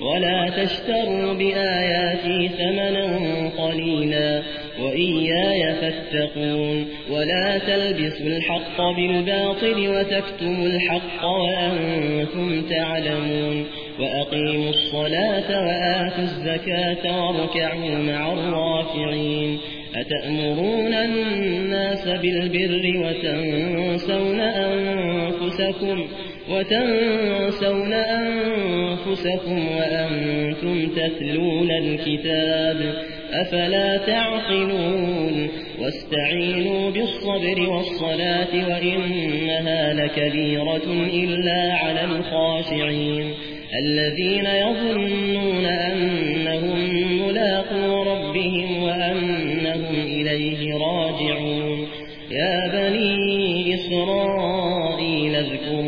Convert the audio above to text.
ولا تشتروا بآياتي ثمنا قليلا وإياي فاتقون ولا تلبسوا الحق بالباطل وتكتموا الحق وأنتم تعلمون وأقيموا الصلاة وآتوا الزكاة واركعوا مع الراكعين أتأمرون الناس بالبر وتنسون أنفسكم وتنسون أنفسكم وأنتم تتلون الكتاب أفلا تعقلون واستعينوا بالصبر والصلاة وإنها لكبيرة إلا على الخاشعين الذين يظنون أنهم ملاقوا ربهم وأنهم إليه راجعون يا بني إسرائيل اذكروا